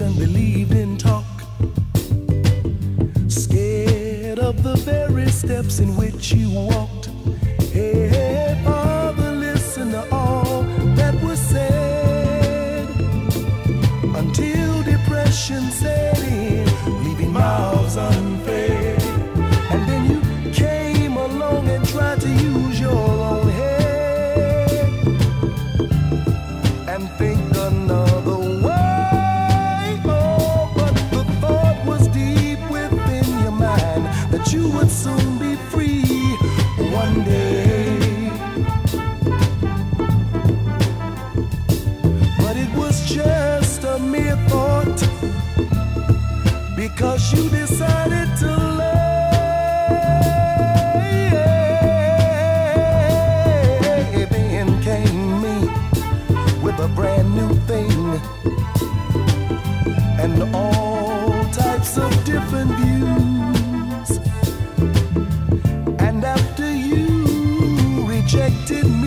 believed in talk. Scared of the very steps in which you walked. Hey, Father, listen to all that was said until depression set in, leaving mouths unfed. And then you came along and tried to use your own head and Cause you decided to lay and came me with a brand new thing and all types of different views. And after you rejected me.